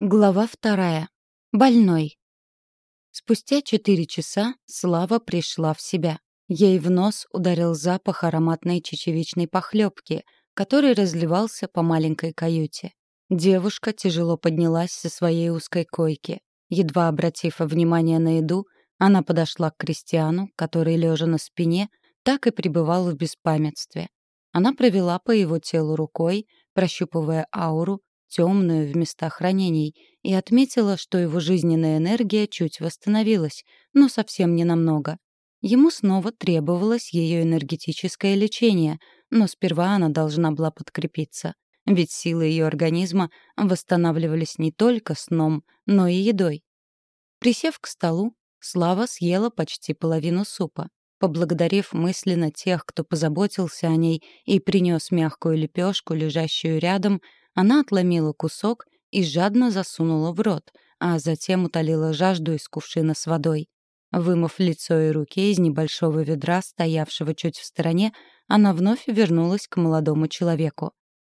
Глава вторая. Больной. Спустя четыре часа Слава пришла в себя. Ей в нос ударил запах ароматной чечевичной похлебки, который разливался по маленькой каюте. Девушка тяжело поднялась со своей узкой койки. Едва обратив внимание на еду, она подошла к крестьяну, который, лежа на спине, так и пребывал в беспамятстве. Она провела по его телу рукой, прощупывая ауру, темную в местах ранений, и отметила, что его жизненная энергия чуть восстановилась, но совсем не намного. Ему снова требовалось ее энергетическое лечение, но сперва она должна была подкрепиться. Ведь силы ее организма восстанавливались не только сном, но и едой. Присев к столу, Слава съела почти половину супа. Поблагодарив мысленно тех, кто позаботился о ней и принес мягкую лепешку, лежащую рядом, она отломила кусок и жадно засунула в рот, а затем утолила жажду из кувшина с водой. Вымыв лицо и руки из небольшого ведра, стоявшего чуть в стороне, она вновь вернулась к молодому человеку.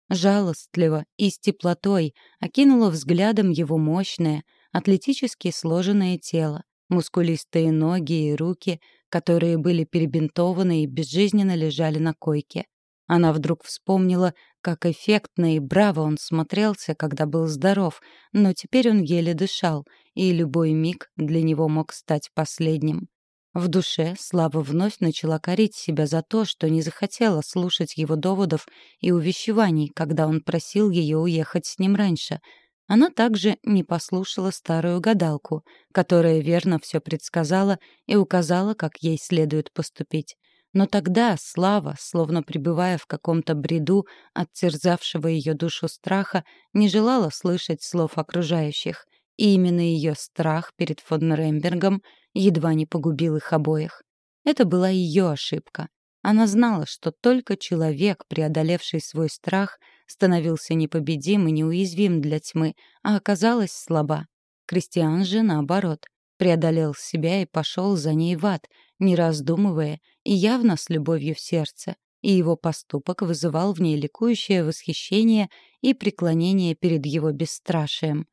Жалостливо и с теплотой окинула взглядом его мощное, атлетически сложенное тело, мускулистые ноги и руки, которые были перебинтованы и безжизненно лежали на койке. Она вдруг вспомнила, как эффектно и браво он смотрелся, когда был здоров, но теперь он еле дышал, и любой миг для него мог стать последним. В душе Слава вновь начала корить себя за то, что не захотела слушать его доводов и увещеваний, когда он просил ее уехать с ним раньше. Она также не послушала старую гадалку, которая верно все предсказала и указала, как ей следует поступить. Но тогда Слава, словно пребывая в каком-то бреду от терзавшего ее душу страха, не желала слышать слов окружающих. И именно ее страх перед фон Рембергом едва не погубил их обоих. Это была ее ошибка. Она знала, что только человек, преодолевший свой страх, становился непобедим и неуязвим для тьмы, а оказалась слаба. Кристиан же, наоборот, преодолел себя и пошел за ней в ад, не раздумывая и явно с любовью в сердце, и его поступок вызывал в ней ликующее восхищение и преклонение перед его бесстрашием.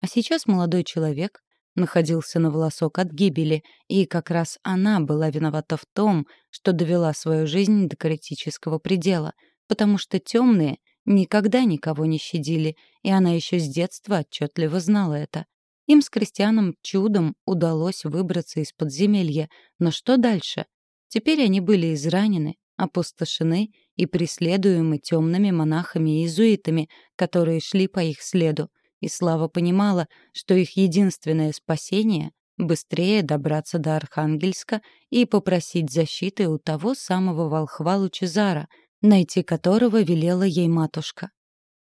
А сейчас молодой человек находился на волосок от гибели, и как раз она была виновата в том, что довела свою жизнь до критического предела, потому что темные никогда никого не щадили, и она еще с детства отчетливо знала это. Им с крестьяном чудом удалось выбраться из подземелья, но что дальше? Теперь они были изранены, опустошены и преследуемы темными монахами и иезуитами, которые шли по их следу. И Слава понимала, что их единственное спасение — быстрее добраться до Архангельска и попросить защиты у того самого волхва Лучезара, найти которого велела ей матушка.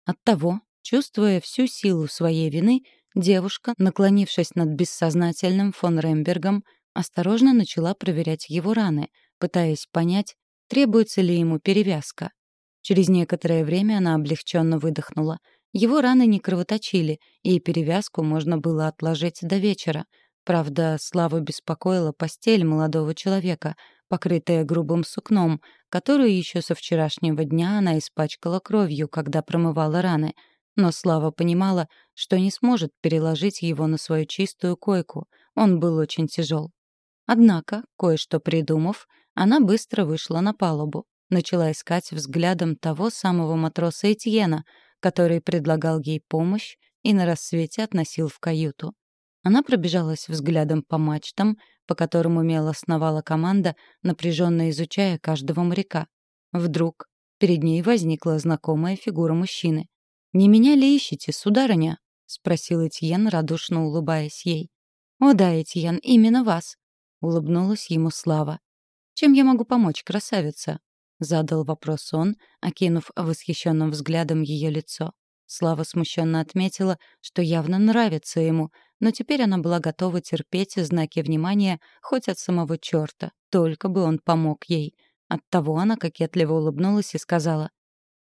Оттого, чувствуя всю силу своей вины, девушка, наклонившись над бессознательным фон Рембергом, осторожно начала проверять его раны, пытаясь понять, требуется ли ему перевязка. Через некоторое время она облегченно выдохнула. Его раны не кровоточили, и перевязку можно было отложить до вечера. Правда, Славу беспокоила постель молодого человека, покрытая грубым сукном, которую еще со вчерашнего дня она испачкала кровью, когда промывала раны. Но Слава понимала, что не сможет переложить его на свою чистую койку. Он был очень тяжел. Однако, кое-что придумав, она быстро вышла на палубу. Начала искать взглядом того самого матроса Этьена, который предлагал ей помощь и на рассвете относил в каюту. Она пробежалась взглядом по мачтам, по которым умело сновала команда, напряженно изучая каждого моряка. Вдруг перед ней возникла знакомая фигура мужчины. «Не меня ли ищете, сударыня?» — спросил Этьен, радушно улыбаясь ей. «О да, Этьен, именно вас», — улыбнулась ему Слава. «Чем я могу помочь, красавица?» — задал вопрос он, окинув восхищенным взглядом ее лицо. Слава смущенно отметила, что явно нравится ему, но теперь она была готова терпеть знаки внимания хоть от самого черта, только бы он помог ей. Оттого она кокетливо улыбнулась и сказала,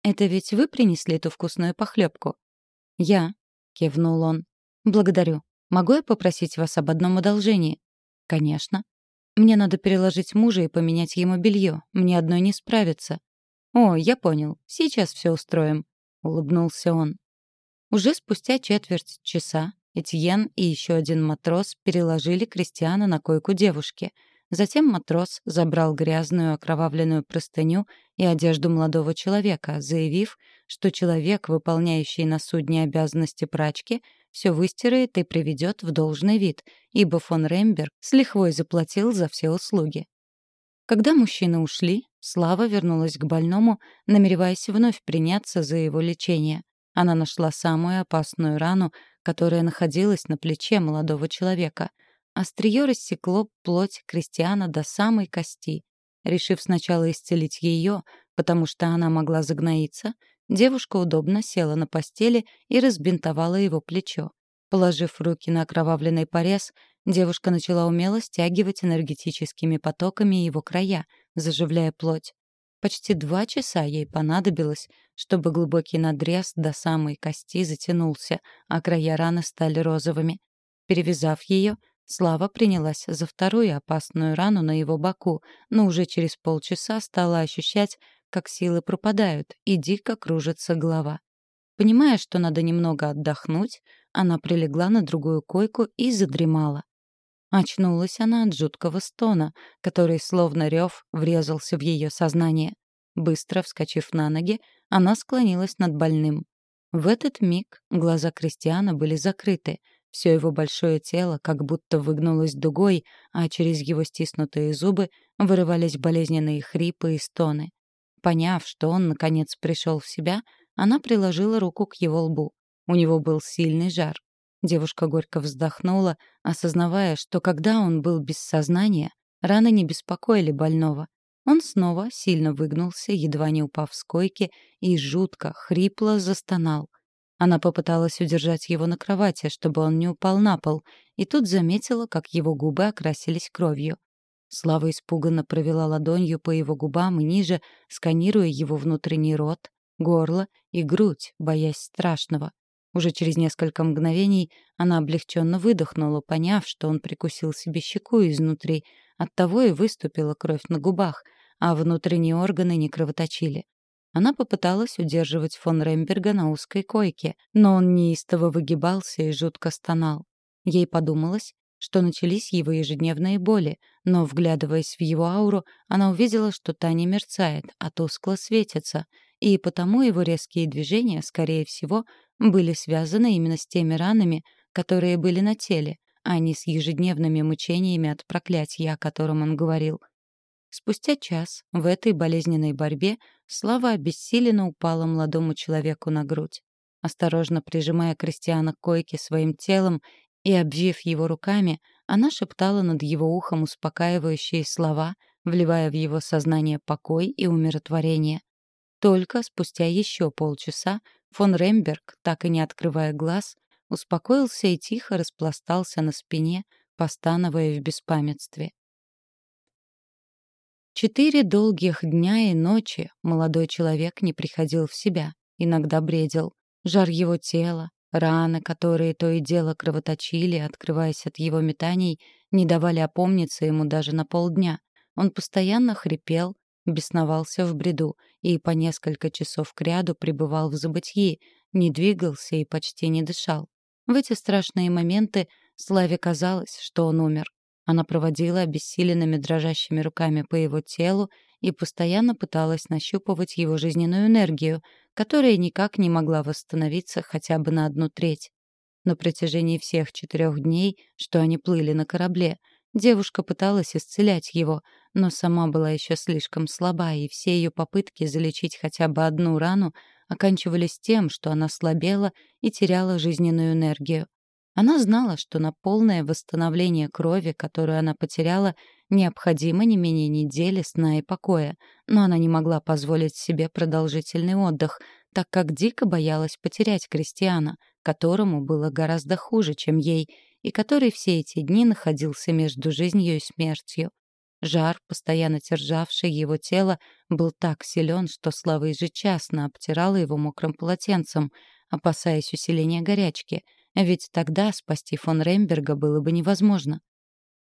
«Это ведь вы принесли эту вкусную похлебку?» «Я», — кивнул он. «Благодарю. Могу я попросить вас об одном одолжении?» «Конечно». «Мне надо переложить мужа и поменять ему белье. Мне одной не справиться». «О, я понял. Сейчас все устроим», — улыбнулся он. Уже спустя четверть часа Этьен и еще один матрос переложили Кристиана на койку девушки. Затем матрос забрал грязную окровавленную простыню и одежду молодого человека, заявив, что человек, выполняющий на судне обязанности прачки, все выстирает и приведет в должный вид, ибо фон Ремберг с лихвой заплатил за все услуги. Когда мужчины ушли, Слава вернулась к больному, намереваясь вновь приняться за его лечение. Она нашла самую опасную рану, которая находилась на плече молодого человека. Острие рассекло плоть Кристиана до самой кости. Решив сначала исцелить ее, потому что она могла загноиться, девушка удобно села на постели и разбинтовала его плечо. Положив руки на окровавленный порез, девушка начала умело стягивать энергетическими потоками его края, заживляя плоть. Почти два часа ей понадобилось, чтобы глубокий надрез до самой кости затянулся, а края раны стали розовыми. Перевязав ее, Слава принялась за вторую опасную рану на его боку, но уже через полчаса стала ощущать, как силы пропадают и дико кружится голова. Понимая, что надо немного отдохнуть, она прилегла на другую койку и задремала. Очнулась она от жуткого стона, который, словно рев, врезался в ее сознание. Быстро вскочив на ноги, она склонилась над больным. В этот миг глаза Кристиана были закрыты, все его большое тело как будто выгнулось дугой, а через его стиснутые зубы вырывались болезненные хрипы и стоны. Поняв, что он, наконец, пришел в себя, она приложила руку к его лбу. У него был сильный жар. Девушка горько вздохнула, осознавая, что когда он был без сознания, раны не беспокоили больного. Он снова сильно выгнулся, едва не упав с койки, и жутко, хрипло застонал. Она попыталась удержать его на кровати, чтобы он не упал на пол, и тут заметила, как его губы окрасились кровью. Слава испуганно провела ладонью по его губам и ниже, сканируя его внутренний рот, горло и грудь, боясь страшного. Уже через несколько мгновений она облегченно выдохнула, поняв, что он прикусил себе щеку изнутри. Оттого и выступила кровь на губах, а внутренние органы не кровоточили. Она попыталась удерживать фон Ремберга на узкой койке, но он неистово выгибался и жутко стонал. Ей подумалось, что начались его ежедневные боли, но, вглядываясь в его ауру, она увидела, что та не мерцает, а тускло светится, и потому его резкие движения, скорее всего, были связаны именно с теми ранами, которые были на теле, а не с ежедневными мучениями от проклятия, о котором он говорил. Спустя час в этой болезненной борьбе Слава обессиленно упала молодому человеку на грудь. Осторожно прижимая Кристиана к койке своим телом и обвив его руками, она шептала над его ухом успокаивающие слова, вливая в его сознание покой и умиротворение. Только спустя еще полчаса Фон Ремберг, так и не открывая глаз, успокоился и тихо распластался на спине, постановая в беспамятстве. Четыре долгих дня и ночи молодой человек не приходил в себя, иногда бредил. Жар его тела, раны, которые то и дело кровоточили, открываясь от его метаний, не давали опомниться ему даже на полдня. Он постоянно хрипел, бесновался в бреду и по несколько часов кряду пребывал в забытьи, не двигался и почти не дышал. В эти страшные моменты Славе казалось, что он умер. Она проводила обессиленными дрожащими руками по его телу и постоянно пыталась нащупывать его жизненную энергию, которая никак не могла восстановиться хотя бы на одну треть. На протяжении всех четырех дней, что они плыли на корабле, девушка пыталась исцелять его, но сама была еще слишком слаба, и все ее попытки залечить хотя бы одну рану оканчивались тем, что она слабела и теряла жизненную энергию. Она знала, что на полное восстановление крови, которую она потеряла, необходимо не менее недели сна и покоя, но она не могла позволить себе продолжительный отдых, так как дико боялась потерять Кристиана, которому было гораздо хуже, чем ей, и который все эти дни находился между жизнью и смертью. Жар, постоянно державший его тело, был так силен, что Слава ежечасно обтирала его мокрым полотенцем, опасаясь усиления горячки, ведь тогда спасти фон Ремберга было бы невозможно.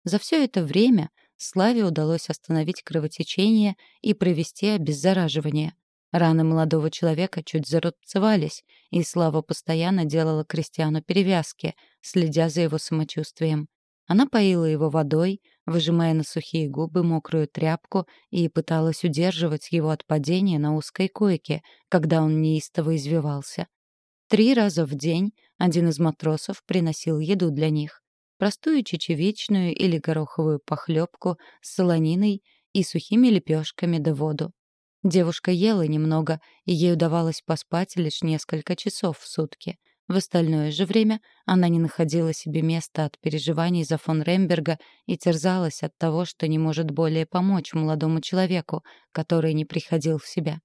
За все это время Славе удалось остановить кровотечение и провести обеззараживание. Раны молодого человека чуть зарубцевались, и Слава постоянно делала Кристиану перевязки, следя за его самочувствием. Она поила его водой, выжимая на сухие губы мокрую тряпку и пыталась удерживать его от падения на узкой койке, когда он неистово извивался. Три раза в день один из матросов приносил еду для них. Простую чечевичную или гороховую похлебку с солониной и сухими лепешками да воду. Девушка ела немного, и ей удавалось поспать лишь несколько часов в сутки. В остальное же время она не находила себе места от переживаний за фон Ремберга и терзалась от того, что не может более помочь молодому человеку, который не приходил в себя.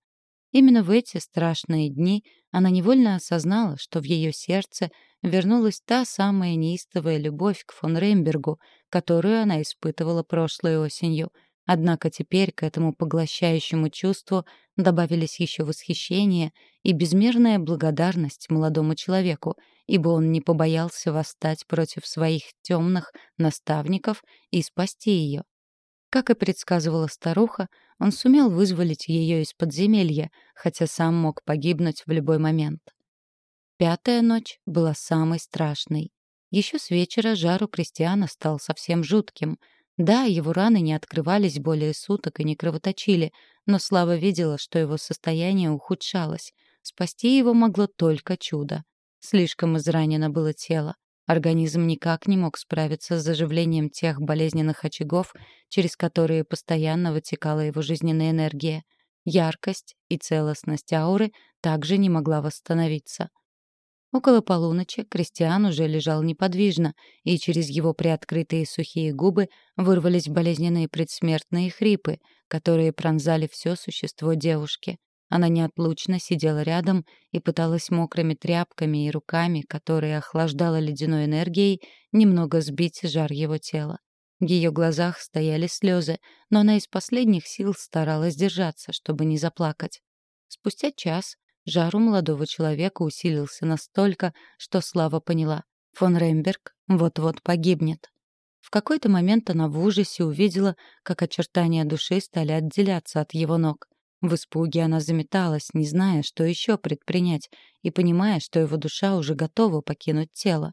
Именно в эти страшные дни она невольно осознала, что в ее сердце вернулась та самая неистовая любовь к фон Рембергу, которую она испытывала прошлой осенью — Однако теперь к этому поглощающему чувству добавились еще восхищение и безмерная благодарность молодому человеку, ибо он не побоялся восстать против своих темных наставников и спасти ее. Как и предсказывала старуха, он сумел вызволить ее из подземелья, хотя сам мог погибнуть в любой момент. Пятая ночь была самой страшной. Еще с вечера жару крестьяна стал совсем жутким — да, его раны не открывались более суток и не кровоточили, но Слава видела, что его состояние ухудшалось. Спасти его могло только чудо. Слишком изранено было тело. Организм никак не мог справиться с заживлением тех болезненных очагов, через которые постоянно вытекала его жизненная энергия. Яркость и целостность ауры также не могла восстановиться. Около полуночи Кристиан уже лежал неподвижно, и через его приоткрытые сухие губы вырвались болезненные предсмертные хрипы, которые пронзали все существо девушки. Она неотлучно сидела рядом и пыталась мокрыми тряпками и руками, которые охлаждала ледяной энергией, немного сбить жар его тела. В ее глазах стояли слезы, но она из последних сил старалась держаться, чтобы не заплакать. Спустя час Жар у молодого человека усилился настолько, что Слава поняла — фон Ремберг вот-вот погибнет. В какой-то момент она в ужасе увидела, как очертания души стали отделяться от его ног. В испуге она заметалась, не зная, что еще предпринять, и понимая, что его душа уже готова покинуть тело.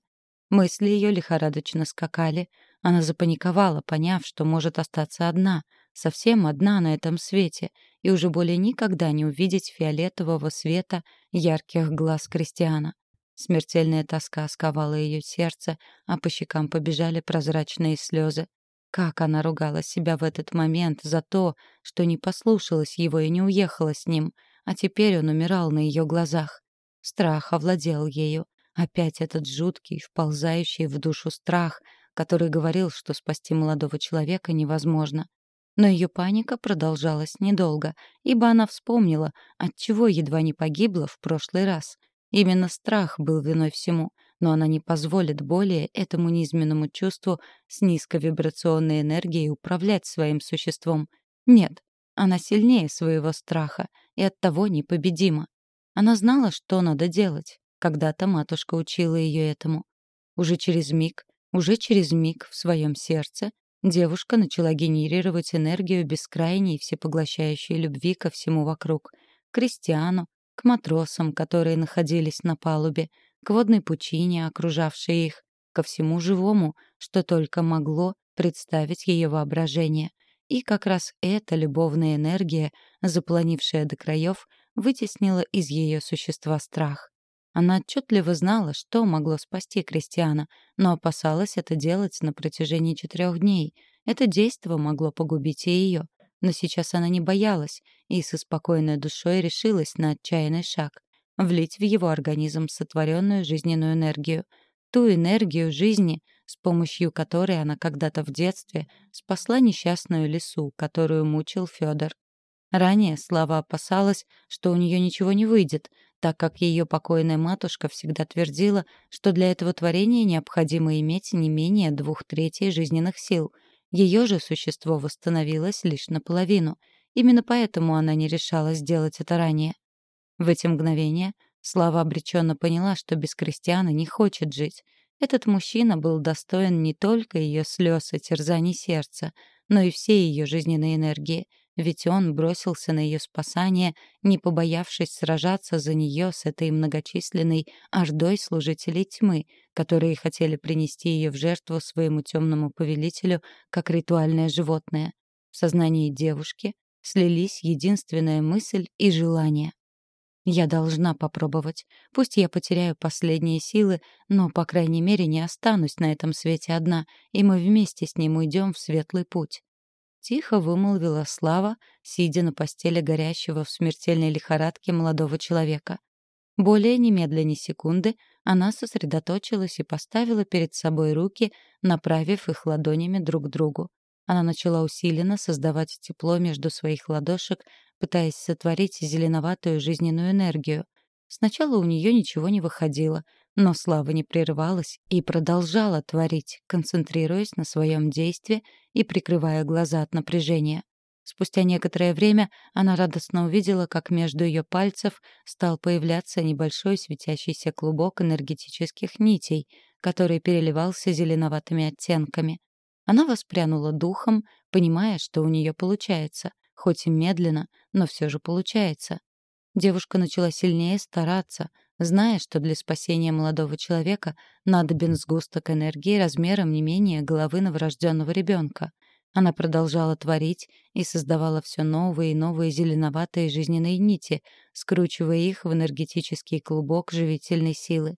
Мысли ее лихорадочно скакали. Она запаниковала, поняв, что может остаться одна, совсем одна на этом свете, и уже более никогда не увидеть фиолетового света ярких глаз Кристиана. Смертельная тоска сковала ее сердце, а по щекам побежали прозрачные слезы. Как она ругала себя в этот момент за то, что не послушалась его и не уехала с ним, а теперь он умирал на ее глазах. Страх овладел ею. Опять этот жуткий, вползающий в душу страх, который говорил, что спасти молодого человека невозможно. Но ее паника продолжалась недолго, ибо она вспомнила, от чего едва не погибла в прошлый раз. Именно страх был виной всему, но она не позволит более этому низменному чувству с низковибрационной энергией управлять своим существом. Нет, она сильнее своего страха и оттого непобедима. Она знала, что надо делать. Когда-то матушка учила ее этому. Уже через миг, уже через миг в своем сердце Девушка начала генерировать энергию бескрайней всепоглощающей любви ко всему вокруг. К крестьяну, к матросам, которые находились на палубе, к водной пучине, окружавшей их, ко всему живому, что только могло представить ее воображение. И как раз эта любовная энергия, запланившая до краев, вытеснила из ее существа страх. Она отчетливо знала, что могло спасти Кристиана, но опасалась это делать на протяжении четырех дней. Это действо могло погубить и ее. Но сейчас она не боялась и со спокойной душой решилась на отчаянный шаг — влить в его организм сотворенную жизненную энергию. Ту энергию жизни, с помощью которой она когда-то в детстве спасла несчастную лису, которую мучил Федор. Ранее Слава опасалась, что у нее ничего не выйдет, так как ее покойная матушка всегда твердила, что для этого творения необходимо иметь не менее двух третей жизненных сил. Ее же существо восстановилось лишь наполовину. Именно поэтому она не решалась сделать это ранее. В эти мгновения Слава обреченно поняла, что без крестьяна не хочет жить. Этот мужчина был достоин не только ее слез и терзаний сердца, но и всей ее жизненной энергии — Ведь он бросился на ее спасание, не побоявшись сражаться за нее с этой многочисленной ордой служителей тьмы, которые хотели принести ее в жертву своему темному повелителю как ритуальное животное. В сознании девушки слились единственная мысль и желание. Я должна попробовать. Пусть я потеряю последние силы, но, по крайней мере, не останусь на этом свете одна, и мы вместе с ним уйдем в светлый путь. Тихо вымолвила Слава, сидя на постели горящего в смертельной лихорадке молодого человека. Более немедленно секунды она сосредоточилась и поставила перед собой руки, направив их ладонями друг к другу. Она начала усиленно создавать тепло между своих ладошек, пытаясь сотворить зеленоватую жизненную энергию. Сначала у нее ничего не выходило, но Слава не прерывалась и продолжала творить, концентрируясь на своем действии и прикрывая глаза от напряжения. Спустя некоторое время она радостно увидела, как между ее пальцев стал появляться небольшой светящийся клубок энергетических нитей, который переливался зеленоватыми оттенками. Она воспрянула духом, понимая, что у нее получается, хоть и медленно, но все же получается. Девушка начала сильнее стараться, зная, что для спасения молодого человека надобен сгусток энергии размером не менее головы новорожденного ребенка. Она продолжала творить и создавала все новые и новые зеленоватые жизненные нити, скручивая их в энергетический клубок живительной силы.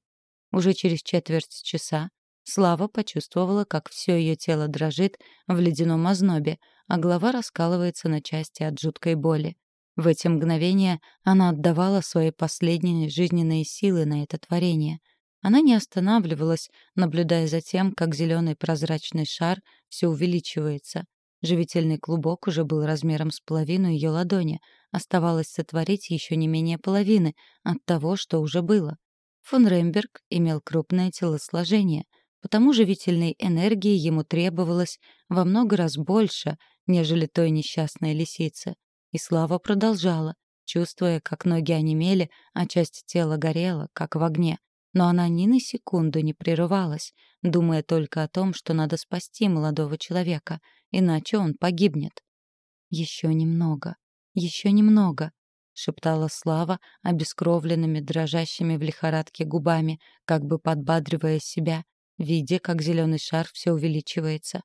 Уже через четверть часа Слава почувствовала, как все ее тело дрожит в ледяном ознобе, а голова раскалывается на части от жуткой боли. В эти мгновения она отдавала свои последние жизненные силы на это творение. Она не останавливалась, наблюдая за тем, как зеленый прозрачный шар все увеличивается. Живительный клубок уже был размером с половину ее ладони. Оставалось сотворить еще не менее половины от того, что уже было. Фон Ремберг имел крупное телосложение, потому живительной энергии ему требовалось во много раз больше, нежели той несчастной лисицы. И Слава продолжала, чувствуя, как ноги онемели, а часть тела горела, как в огне. Но она ни на секунду не прерывалась, думая только о том, что надо спасти молодого человека, иначе он погибнет. «Еще немного, еще немного», — шептала Слава обескровленными, дрожащими в лихорадке губами, как бы подбадривая себя, видя, как зеленый шар все увеличивается.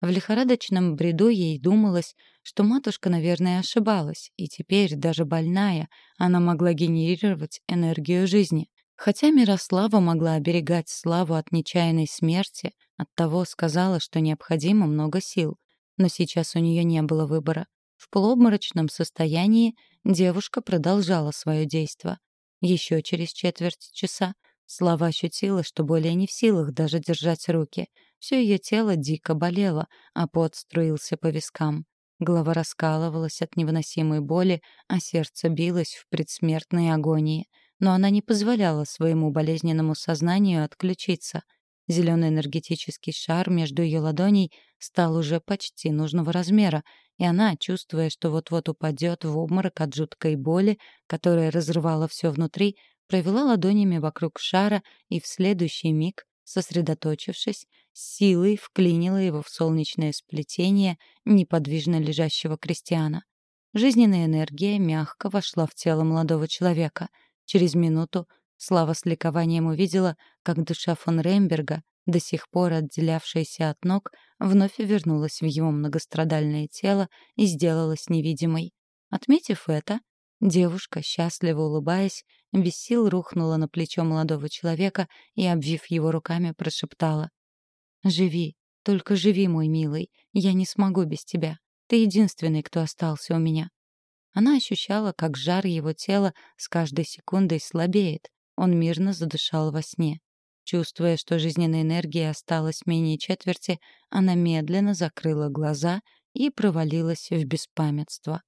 В лихорадочном бреду ей думалось, что матушка, наверное, ошибалась, и теперь, даже больная, она могла генерировать энергию жизни. Хотя Мирослава могла оберегать Славу от нечаянной смерти, оттого сказала, что необходимо много сил. Но сейчас у нее не было выбора. В полуобморочном состоянии девушка продолжала свое действо. Еще через четверть часа Слава ощутила, что более не в силах даже держать руки — все ее тело дико болело, а пот струился по вискам. Голова раскалывалась от невыносимой боли, а сердце билось в предсмертной агонии. Но она не позволяла своему болезненному сознанию отключиться. Зеленый энергетический шар между ее ладоней стал уже почти нужного размера, и она, чувствуя, что вот-вот упадет в обморок от жуткой боли, которая разрывала все внутри, провела ладонями вокруг шара и в следующий миг сосредоточившись, силой вклинила его в солнечное сплетение неподвижно лежащего крестьяна. Жизненная энергия мягко вошла в тело молодого человека. Через минуту Слава с ликованием увидела, как душа фон Ремберга, до сих пор отделявшаяся от ног, вновь вернулась в его многострадальное тело и сделалась невидимой. Отметив это, Девушка, счастливо улыбаясь, без сил рухнула на плечо молодого человека и, обвив его руками, прошептала. «Живи, только живи, мой милый. Я не смогу без тебя. Ты единственный, кто остался у меня». Она ощущала, как жар его тела с каждой секундой слабеет. Он мирно задышал во сне. Чувствуя, что жизненной энергии осталось менее четверти, она медленно закрыла глаза и провалилась в беспамятство.